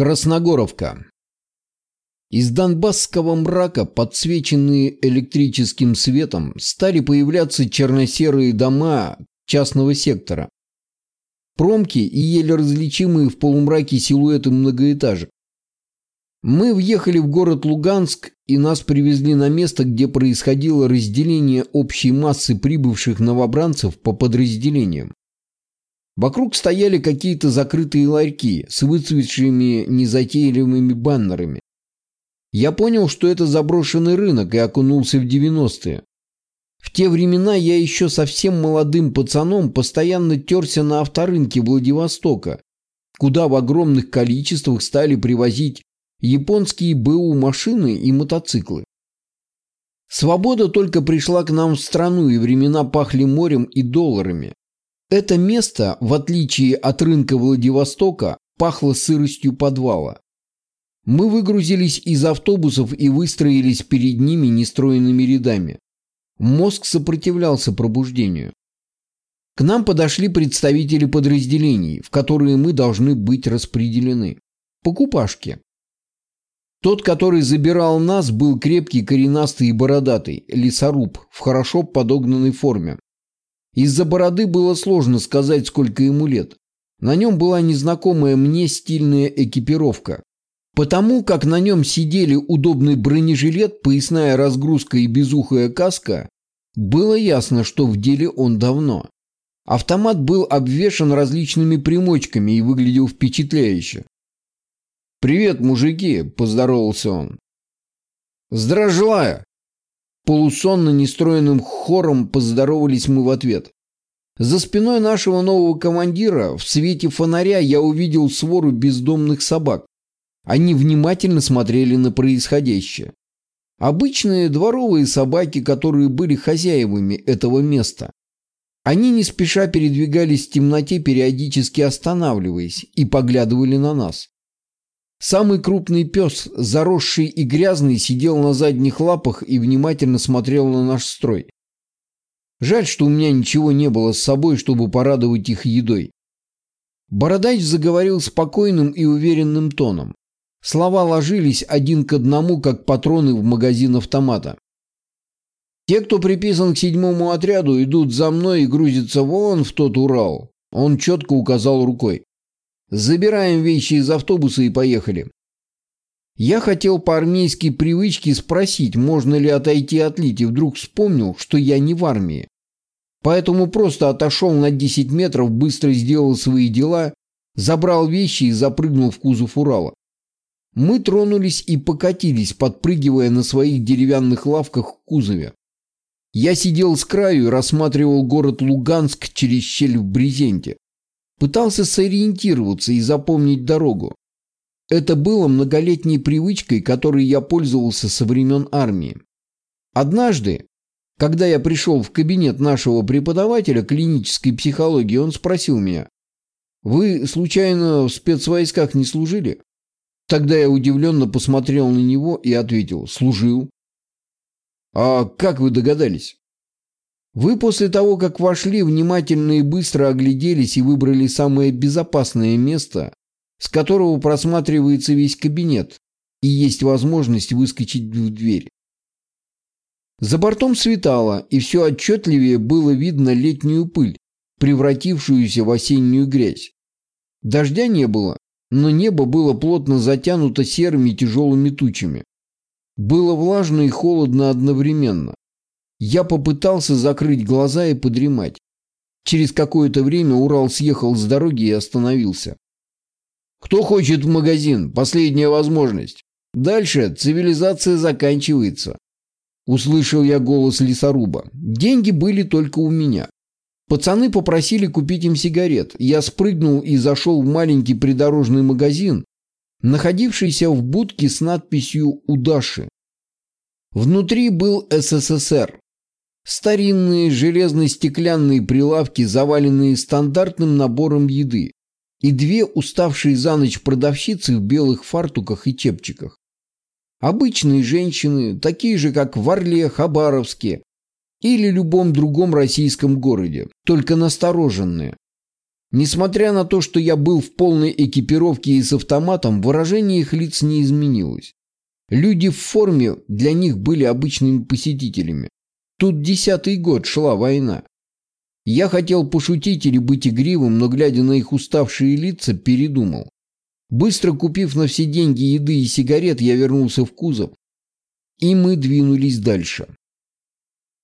Красногоровка. Из донбасского мрака, подсвеченные электрическим светом, стали появляться черно-серые дома частного сектора. Промки и еле различимые в полумраке силуэты многоэтажек. Мы въехали в город Луганск, и нас привезли на место, где происходило разделение общей массы прибывших новобранцев по подразделениям. Вокруг стояли какие-то закрытые ларьки с выцветшими незатейливыми баннерами. Я понял, что это заброшенный рынок и окунулся в 90-е. В те времена я еще совсем молодым пацаном постоянно терся на авторынке Владивостока, куда в огромных количествах стали привозить японские БУ машины и мотоциклы. Свобода только пришла к нам в страну, и времена пахли морем и долларами. Это место, в отличие от рынка Владивостока, пахло сыростью подвала. Мы выгрузились из автобусов и выстроились перед ними нестроенными рядами. Мозг сопротивлялся пробуждению. К нам подошли представители подразделений, в которые мы должны быть распределены. Покупашки. Тот, который забирал нас, был крепкий, коренастый и бородатый, лесоруб, в хорошо подогнанной форме. Из-за бороды было сложно сказать, сколько ему лет. На нем была незнакомая мне стильная экипировка. Потому как на нем сидели удобный бронежилет, поясная разгрузка и безухая каска, было ясно, что в деле он давно. Автомат был обвешан различными примочками и выглядел впечатляюще. «Привет, мужики!» – поздоровался он. «Здравствуй!» Полусонно нестроенным хором поздоровались мы в ответ. За спиной нашего нового командира в свете фонаря я увидел свору бездомных собак. Они внимательно смотрели на происходящее. Обычные дворовые собаки, которые были хозяевами этого места. Они не спеша передвигались в темноте, периодически останавливаясь, и поглядывали на нас. Самый крупный пес, заросший и грязный, сидел на задних лапах и внимательно смотрел на наш строй. Жаль, что у меня ничего не было с собой, чтобы порадовать их едой. Бородач заговорил спокойным и уверенным тоном. Слова ложились один к одному, как патроны в магазин автомата. Те, кто приписан к седьмому отряду, идут за мной и грузятся вон в тот Урал. Он четко указал рукой. Забираем вещи из автобуса и поехали. Я хотел по армейской привычке спросить, можно ли отойти отлить, и вдруг вспомнил, что я не в армии. Поэтому просто отошел на 10 метров, быстро сделал свои дела, забрал вещи и запрыгнул в кузов Урала. Мы тронулись и покатились, подпрыгивая на своих деревянных лавках в кузове. Я сидел с краю и рассматривал город Луганск через щель в брезенте. Пытался сориентироваться и запомнить дорогу. Это было многолетней привычкой, которой я пользовался со времен армии. Однажды, когда я пришел в кабинет нашего преподавателя клинической психологии, он спросил меня, «Вы, случайно, в спецвойсках не служили?» Тогда я удивленно посмотрел на него и ответил, «Служил». «А как вы догадались?» Вы после того, как вошли, внимательно и быстро огляделись и выбрали самое безопасное место, с которого просматривается весь кабинет, и есть возможность выскочить в дверь. За бортом светало, и все отчетливее было видно летнюю пыль, превратившуюся в осеннюю грязь. Дождя не было, но небо было плотно затянуто серыми тяжелыми тучами. Было влажно и холодно одновременно. Я попытался закрыть глаза и подремать. Через какое-то время Урал съехал с дороги и остановился. «Кто хочет в магазин? Последняя возможность. Дальше цивилизация заканчивается». Услышал я голос лесоруба. Деньги были только у меня. Пацаны попросили купить им сигарет. Я спрыгнул и зашел в маленький придорожный магазин, находившийся в будке с надписью «Удаши». Внутри был СССР. Старинные железно-стеклянные прилавки, заваленные стандартным набором еды, и две уставшие за ночь продавщицы в белых фартуках и чепчиках. Обычные женщины, такие же, как в Орле, Хабаровске или любом другом российском городе, только настороженные. Несмотря на то, что я был в полной экипировке и с автоматом, выражение их лиц не изменилось. Люди в форме для них были обычными посетителями. Тут десятый год шла война. Я хотел пошутить или быть игривым, но, глядя на их уставшие лица, передумал. Быстро купив на все деньги еды и сигарет, я вернулся в кузов, и мы двинулись дальше.